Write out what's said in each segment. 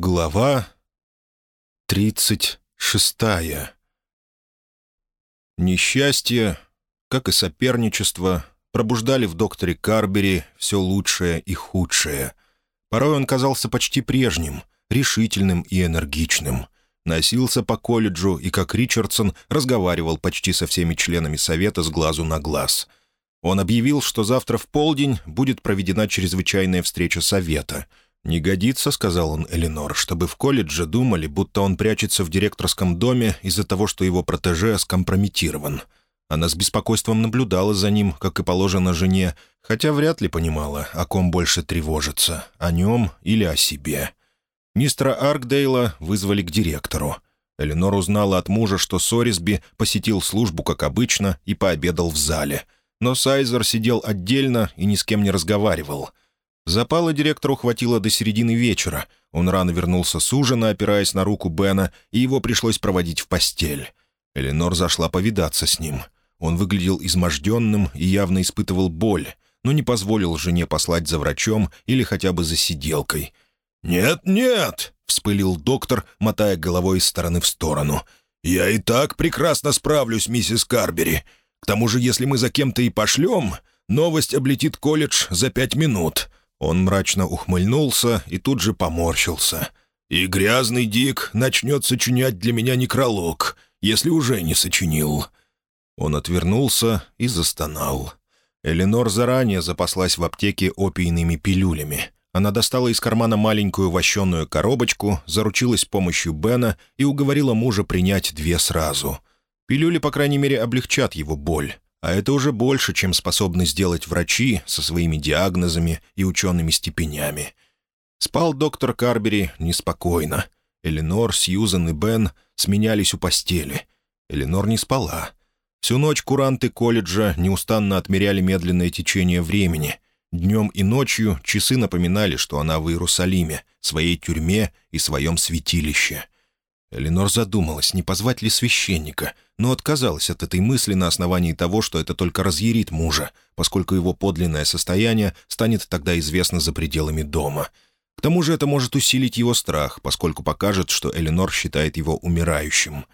Глава тридцать шестая Несчастье, как и соперничество, пробуждали в докторе Карбери все лучшее и худшее. Порой он казался почти прежним, решительным и энергичным. Носился по колледжу и, как Ричардсон, разговаривал почти со всеми членами совета с глазу на глаз. Он объявил, что завтра в полдень будет проведена чрезвычайная встреча совета — «Не годится», — сказал он Эленор, «чтобы в колледже думали, будто он прячется в директорском доме из-за того, что его протеже скомпрометирован». Она с беспокойством наблюдала за ним, как и положено жене, хотя вряд ли понимала, о ком больше тревожится, о нем или о себе. Мистера Аркдейла вызвали к директору. Эленор узнала от мужа, что Сорисби посетил службу, как обычно, и пообедал в зале. Но Сайзер сидел отдельно и ни с кем не разговаривал — Запала директору хватило до середины вечера. Он рано вернулся с ужина, опираясь на руку Бена, и его пришлось проводить в постель. Эленор зашла повидаться с ним. Он выглядел изможденным и явно испытывал боль, но не позволил жене послать за врачом или хотя бы за сиделкой. «Нет, нет!» — вспылил доктор, мотая головой из стороны в сторону. «Я и так прекрасно справлюсь, миссис Карбери. К тому же, если мы за кем-то и пошлем, новость облетит колледж за пять минут. Он мрачно ухмыльнулся и тут же поморщился. «И грязный Дик начнет сочинять для меня некролог, если уже не сочинил». Он отвернулся и застонал. Эленор заранее запаслась в аптеке опийными пилюлями. Она достала из кармана маленькую вощеную коробочку, заручилась помощью Бена и уговорила мужа принять две сразу. Пилюли, по крайней мере, облегчат его боль. А это уже больше, чем способны сделать врачи со своими диагнозами и учеными степенями. Спал доктор Карбери неспокойно. Эленор, Сьюзен и Бен сменялись у постели. Эленор не спала. Всю ночь куранты колледжа неустанно отмеряли медленное течение времени. Днем и ночью часы напоминали, что она в Иерусалиме, своей тюрьме и своем святилище — Эленор задумалась, не позвать ли священника, но отказалась от этой мысли на основании того, что это только разъярит мужа, поскольку его подлинное состояние станет тогда известно за пределами дома. К тому же это может усилить его страх, поскольку покажет, что Эленор считает его умирающим.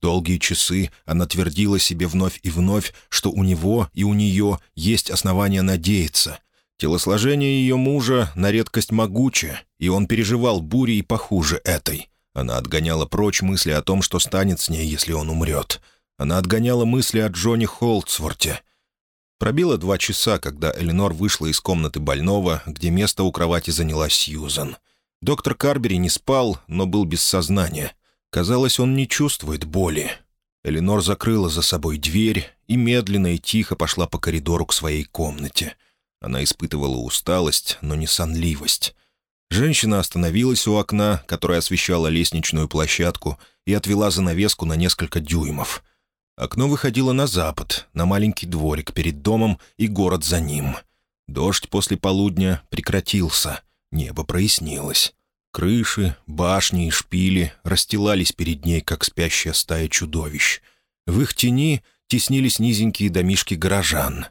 Долгие часы она твердила себе вновь и вновь, что у него и у нее есть основания надеяться. Телосложение ее мужа на редкость могуче, и он переживал бури и похуже этой — она отгоняла прочь мысли о том, что станет с ней, если он умрет. Она отгоняла мысли о Джоне Холдсворте. Пробило два часа, когда Эленор вышла из комнаты больного, где место у кровати заняла Сьюзан. Доктор Карбери не спал, но был без сознания. Казалось, он не чувствует боли. Эленор закрыла за собой дверь и медленно и тихо пошла по коридору к своей комнате. Она испытывала усталость, но не сонливость. Женщина остановилась у окна, которое освещало лестничную площадку, и отвела занавеску на несколько дюймов. Окно выходило на запад, на маленький дворик перед домом и город за ним. Дождь после полудня прекратился, небо прояснилось. Крыши, башни и шпили расстилались перед ней, как спящая стая чудовищ. В их тени теснились низенькие домишки горожан.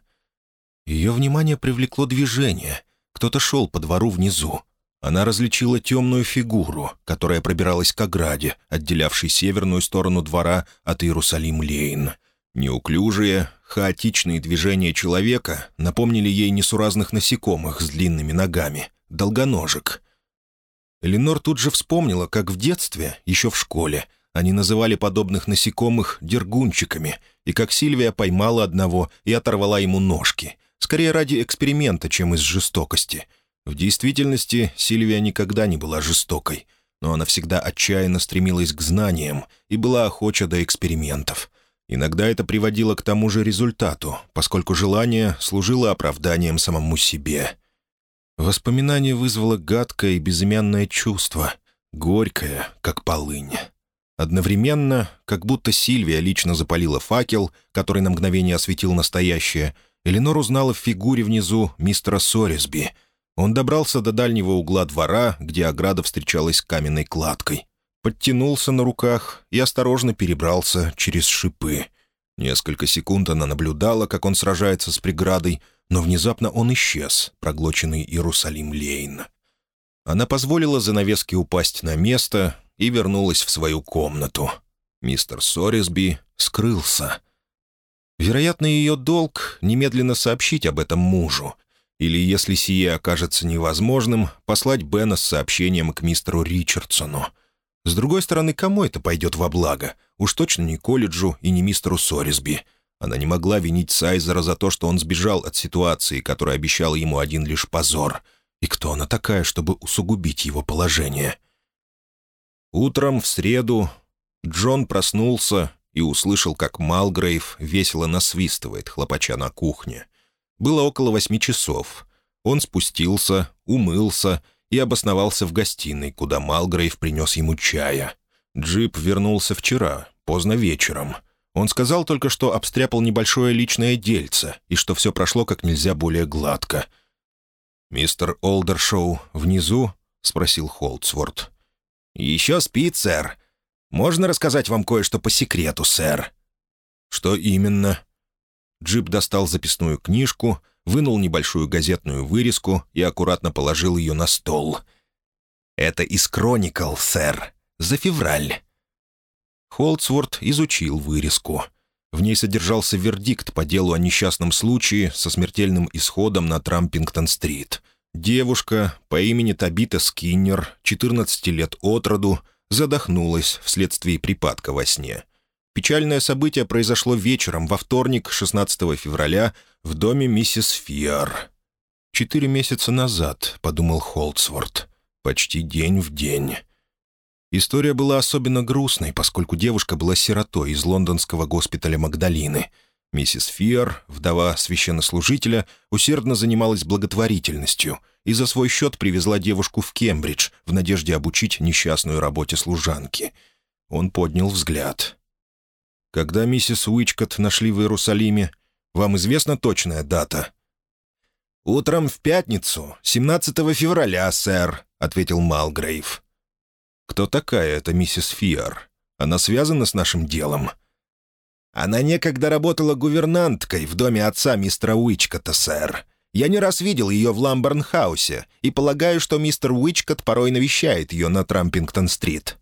Ее внимание привлекло движение. Кто-то шел по двору внизу. Она различила темную фигуру, которая пробиралась к ограде, отделявшей северную сторону двора от Иерусалим-Лейн. Неуклюжие, хаотичные движения человека напомнили ей несуразных насекомых с длинными ногами, долгоножек. Эленор тут же вспомнила, как в детстве, еще в школе, они называли подобных насекомых дергунчиками, и как Сильвия поймала одного и оторвала ему ножки, скорее ради эксперимента, чем из жестокости — в действительности Сильвия никогда не была жестокой, но она всегда отчаянно стремилась к знаниям и была охоча до экспериментов. Иногда это приводило к тому же результату, поскольку желание служило оправданием самому себе. Воспоминание вызвало гадкое и безымянное чувство, горькое, как полынь. Одновременно, как будто Сильвия лично запалила факел, который на мгновение осветил настоящее, Эленор узнала в фигуре внизу мистера Сорисби — он добрался до дальнего угла двора, где ограда встречалась с каменной кладкой. Подтянулся на руках и осторожно перебрался через шипы. Несколько секунд она наблюдала, как он сражается с преградой, но внезапно он исчез, проглоченный Иерусалим Лейн. Она позволила занавеске упасть на место и вернулась в свою комнату. Мистер Сорисби скрылся. Вероятно, ее долг — немедленно сообщить об этом мужу, или, если сие окажется невозможным, послать Бена с сообщением к мистеру Ричардсону. С другой стороны, кому это пойдет во благо? Уж точно не колледжу и не мистеру Сорисби. Она не могла винить Сайзера за то, что он сбежал от ситуации, которая обещала ему один лишь позор. И кто она такая, чтобы усугубить его положение? Утром в среду Джон проснулся и услышал, как Малгрейв весело насвистывает, хлопача на кухне. Было около восьми часов. Он спустился, умылся и обосновался в гостиной, куда Малгрейв принес ему чая. Джип вернулся вчера, поздно вечером. Он сказал только, что обстряпал небольшое личное дельце и что все прошло как нельзя более гладко. «Мистер Олдершоу внизу?» — спросил Холдсворт. «Еще спит, сэр. Можно рассказать вам кое-что по секрету, сэр?» «Что именно?» Джип достал записную книжку, вынул небольшую газетную вырезку и аккуратно положил ее на стол. «Это из «Кроникл», сэр. За февраль». Холдсворт изучил вырезку. В ней содержался вердикт по делу о несчастном случае со смертельным исходом на Трампингтон-стрит. Девушка по имени Табита Скиннер, 14 лет от роду, задохнулась вследствие припадка во сне. Печальное событие произошло вечером во вторник, 16 февраля, в доме миссис Фиар. «Четыре месяца назад», — подумал Холдсворт, — «почти день в день». История была особенно грустной, поскольку девушка была сиротой из лондонского госпиталя Магдалины. Миссис Фиар, вдова священнослужителя, усердно занималась благотворительностью — и за свой счет привезла девушку в Кембридж в надежде обучить несчастную работе служанки. Он поднял взгляд. «Когда миссис Уичкот нашли в Иерусалиме, вам известна точная дата?» «Утром в пятницу, 17 февраля, сэр», — ответил Малгрейв. «Кто такая эта миссис Фиар? Она связана с нашим делом?» «Она некогда работала гувернанткой в доме отца мистера Уичкота, сэр. Я не раз видел ее в Ламборнхаусе и полагаю, что мистер Уичкот порой навещает ее на Трампингтон-стрит».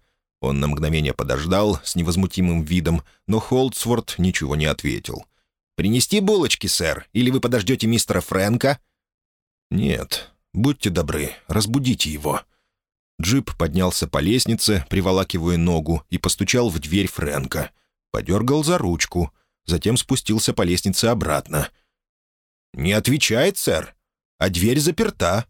Он на мгновение подождал с невозмутимым видом, но Холдсворт ничего не ответил. «Принести булочки, сэр, или вы подождете мистера Фрэнка?» «Нет. Будьте добры, разбудите его». Джип поднялся по лестнице, приволакивая ногу, и постучал в дверь Фрэнка. Подергал за ручку, затем спустился по лестнице обратно — «Не отвечает, сэр. А дверь заперта».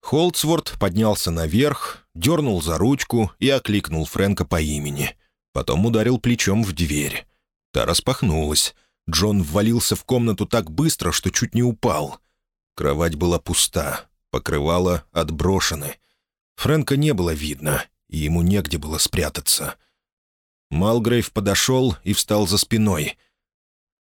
Холдсворт поднялся наверх, дернул за ручку и окликнул Фрэнка по имени. Потом ударил плечом в дверь. Та распахнулась. Джон ввалился в комнату так быстро, что чуть не упал. Кровать была пуста, покрывало отброшены. Фрэнка не было видно, и ему негде было спрятаться. Малгрейв подошел и встал за спиной.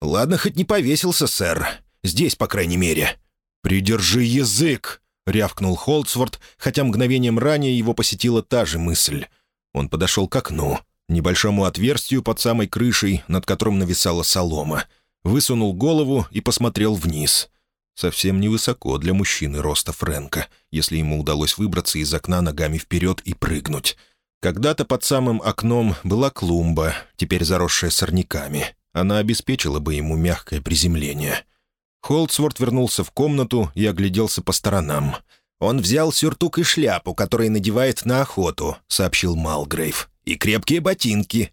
«Ладно, хоть не повесился, сэр. Здесь, по крайней мере». «Придержи язык!» — рявкнул Холдсворт, хотя мгновением ранее его посетила та же мысль. Он подошел к окну, небольшому отверстию под самой крышей, над которым нависала солома, высунул голову и посмотрел вниз. Совсем невысоко для мужчины роста Фрэнка, если ему удалось выбраться из окна ногами вперед и прыгнуть. Когда-то под самым окном была клумба, теперь заросшая сорняками. Она обеспечила бы ему мягкое приземление — Холдсворт вернулся в комнату и огляделся по сторонам. «Он взял сюртук и шляпу, которые надевает на охоту», — сообщил Малгрейв. «И крепкие ботинки».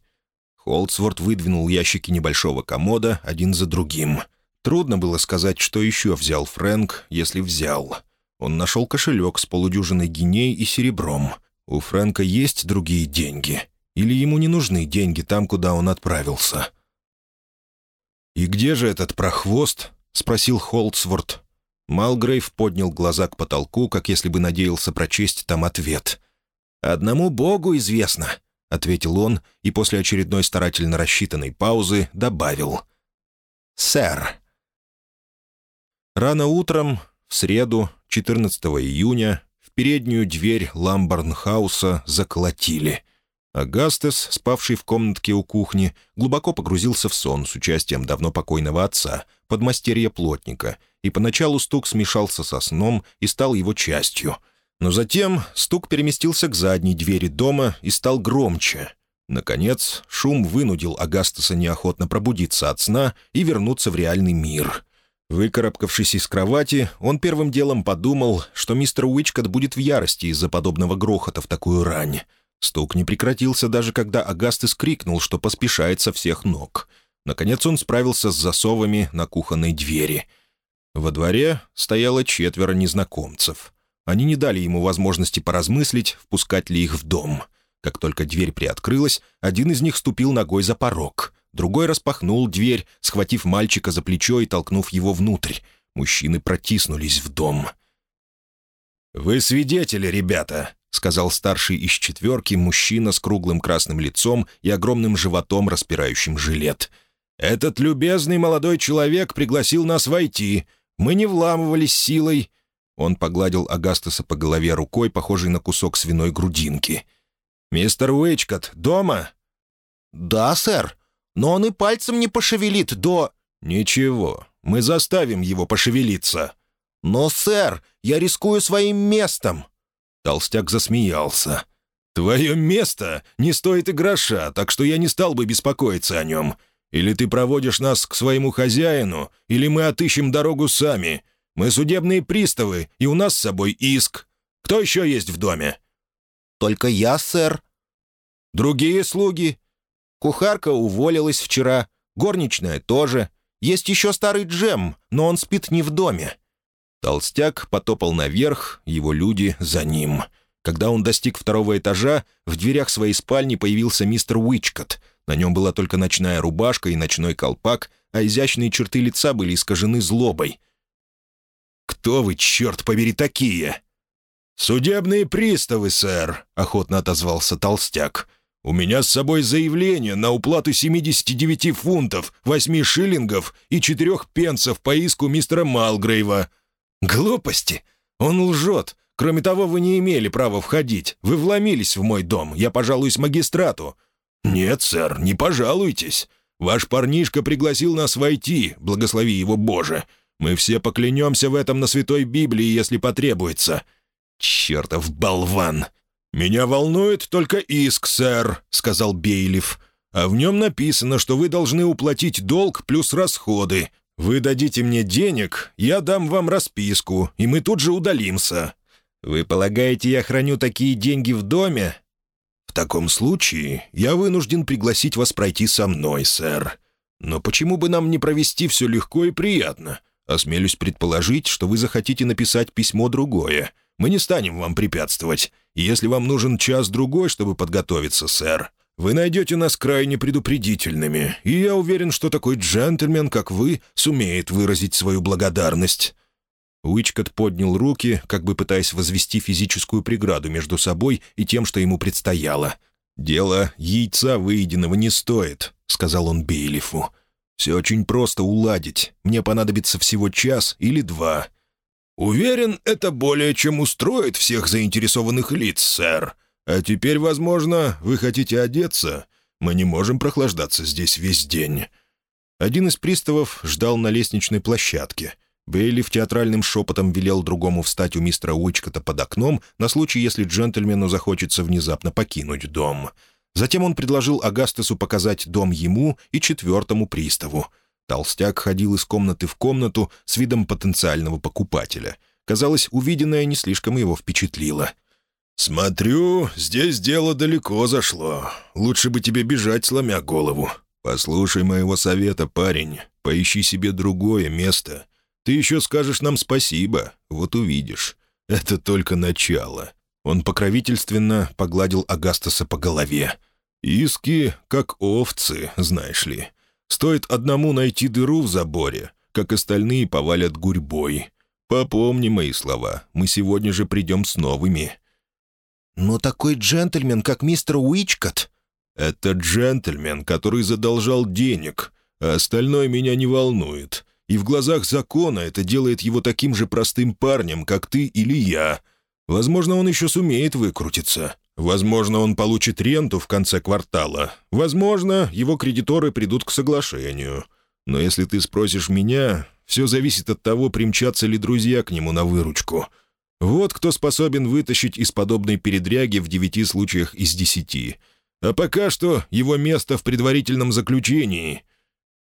Холдсворт выдвинул ящики небольшого комода один за другим. Трудно было сказать, что еще взял Фрэнк, если взял. Он нашел кошелек с полудюжиной гиней и серебром. У Фрэнка есть другие деньги. Или ему не нужны деньги там, куда он отправился. «И где же этот прохвост?» — спросил Холдсворт. Малгрейв поднял глаза к потолку, как если бы надеялся прочесть там ответ. «Одному Богу известно», — ответил он и после очередной старательно рассчитанной паузы добавил. «Сэр». Рано утром, в среду, 14 июня, в переднюю дверь Ламборнхауса заколотили — Агастес, спавший в комнатке у кухни, глубоко погрузился в сон с участием давно покойного отца, подмастерья плотника, и поначалу стук смешался со сном и стал его частью. Но затем стук переместился к задней двери дома и стал громче. Наконец, шум вынудил Агастаса неохотно пробудиться от сна и вернуться в реальный мир. Выкарабкавшись из кровати, он первым делом подумал, что мистер Уичкот будет в ярости из-за подобного грохота в такую рань. Стук не прекратился даже когда Агастес крикнул, что поспешает со всех ног. Наконец он справился с засовами на кухонной двери. Во дворе стояло четверо незнакомцев. Они не дали ему возможности поразмыслить, впускать ли их в дом. Как только дверь приоткрылась, один из них ступил ногой за порог. Другой распахнул дверь, схватив мальчика за плечо и толкнув его внутрь. Мужчины протиснулись в дом. «Вы свидетели, ребята», — сказал старший из четверки мужчина с круглым красным лицом и огромным животом, распирающим жилет. «Этот любезный молодой человек пригласил нас войти. Мы не вламывались силой». Он погладил Агастаса по голове рукой, похожей на кусок свиной грудинки. «Мистер Уэйчкот дома?» «Да, сэр», но он и пальцем не пошевелит до...» «Ничего, мы заставим его пошевелиться». «Но, сэр, я рискую своим местом». Толстяк засмеялся. «Твое место не стоит и гроша, так что я не стал бы беспокоиться о нем. Или ты проводишь нас к своему хозяину, или мы отыщем дорогу сами. Мы судебные приставы, и у нас с собой иск. Кто еще есть в доме?» «Только я, сэр». «Другие слуги?» Кухарка уволилась вчера, горничная тоже. Есть еще старый Джем, но он спит не в доме». Толстяк потопал наверх, его люди за ним. Когда он достиг второго этажа, в дверях своей спальни появился мистер Уичкот. На нем была только ночная рубашка и ночной колпак, а изящные черты лица были искажены злобой. «Кто вы, черт побери, такие?» «Судебные приставы, сэр», — охотно отозвался толстяк. У меня с собой заявление на уплату 79 фунтов, 8 шиллингов и 4 пенсов по иску мистера Малгрейва». «Глупости! Он лжет. Кроме того, вы не имели права входить. Вы вломились в мой дом. Я пожалуюсь магистрату». «Нет, сэр, не пожалуйтесь. Ваш парнишка пригласил нас войти, благослови его Боже. Мы все поклянемся в этом на Святой Библии, если потребуется». «Чертов болван! «Меня волнует только иск, сэр», — сказал Бейлиф. «А в нем написано, что вы должны уплатить долг плюс расходы. Вы дадите мне денег, я дам вам расписку, и мы тут же удалимся». «Вы полагаете, я храню такие деньги в доме?» «В таком случае я вынужден пригласить вас пройти со мной, сэр. Но почему бы нам не провести все легко и приятно? Осмелюсь предположить, что вы захотите написать письмо другое. Мы не станем вам препятствовать. И если вам нужен час-другой, чтобы подготовиться, сэр, вы найдете нас крайне предупредительными, и я уверен, что такой джентльмен, как вы, сумеет выразить свою благодарность». Уичкот поднял руки, как бы пытаясь возвести физическую преграду между собой и тем, что ему предстояло. «Дело яйца выеденного не стоит», — сказал он Бейлифу. «Все очень просто уладить. Мне понадобится всего час или два. «Уверен, это более чем устроит всех заинтересованных лиц, сэр. А теперь, возможно, вы хотите одеться? Мы не можем прохлаждаться здесь весь день». Один из приставов ждал на лестничной площадке. Бейли в театральным шепотом велел другому встать у мистера Уичкота под окном на случай, если джентльмену захочется внезапно покинуть дом. Затем он предложил Агастесу показать дом ему и четвертому приставу — Толстяк ходил из комнаты в комнату с видом потенциального покупателя. Казалось, увиденное не слишком его впечатлило. «Смотрю, здесь дело далеко зашло. Лучше бы тебе бежать, сломя голову. Послушай моего совета, парень. Поищи себе другое место. Ты еще скажешь нам спасибо. Вот увидишь. Это только начало». Он покровительственно погладил Агастаса по голове. «Иски, как овцы, знаешь ли. Стоит одному найти дыру в заборе, как остальные повалят гурьбой. Попомни мои слова, мы сегодня же придем с новыми». «Но такой джентльмен, как мистер Уичкот...» «Это джентльмен, который задолжал денег, а остальное меня не волнует. И в глазах закона это делает его таким же простым парнем, как ты или я. Возможно, он еще сумеет выкрутиться. Возможно, он получит ренту в конце квартала. Возможно, его кредиторы придут к соглашению. Но если ты спросишь меня, все зависит от того, примчатся ли друзья к нему на выручку. Вот кто способен вытащить из подобной передряги в девяти случаях из десяти. А пока что его место в предварительном заключении.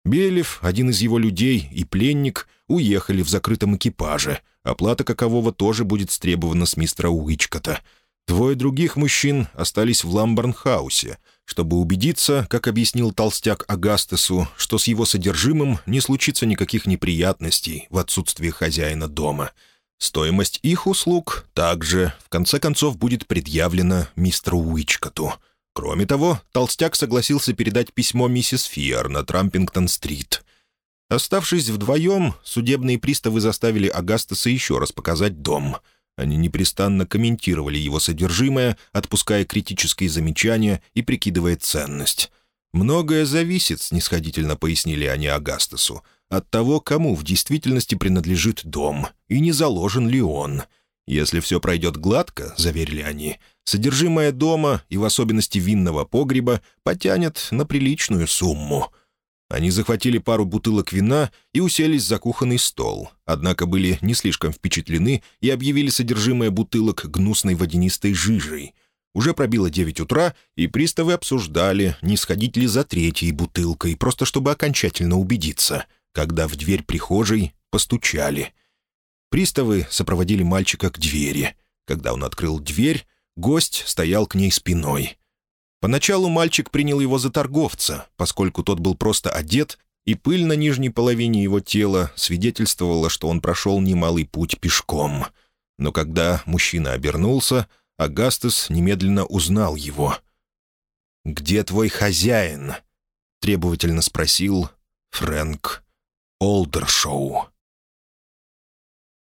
Белев, один из его людей и пленник уехали в закрытом экипаже, оплата какового тоже будет стребована с мистера Уичкота. Двое других мужчин остались в Ламборнхаусе, чтобы убедиться, как объяснил толстяк Агастесу, что с его содержимым не случится никаких неприятностей в отсутствие хозяина дома. Стоимость их услуг также, в конце концов, будет предъявлена мистеру Уичкоту — Кроме того, толстяк согласился передать письмо миссис Фиар на Трампингтон-стрит. Оставшись вдвоем, судебные приставы заставили Агастаса еще раз показать дом. Они непрестанно комментировали его содержимое, отпуская критические замечания и прикидывая ценность. «Многое зависит», — снисходительно пояснили они Агастасу, «от того, кому в действительности принадлежит дом, и не заложен ли он». Если все пройдет гладко, — заверили они, — содержимое дома и в особенности винного погреба потянет на приличную сумму. Они захватили пару бутылок вина и уселись за кухонный стол, однако были не слишком впечатлены и объявили содержимое бутылок гнусной водянистой жижей. Уже пробило девять утра, и приставы обсуждали, не сходить ли за третьей бутылкой, просто чтобы окончательно убедиться, когда в дверь прихожей постучали — Приставы сопроводили мальчика к двери. Когда он открыл дверь, гость стоял к ней спиной. Поначалу мальчик принял его за торговца, поскольку тот был просто одет, и пыль на нижней половине его тела свидетельствовала, что он прошел немалый путь пешком. Но когда мужчина обернулся, Агастес немедленно узнал его. «Где твой хозяин?» — требовательно спросил Фрэнк Олдершоу.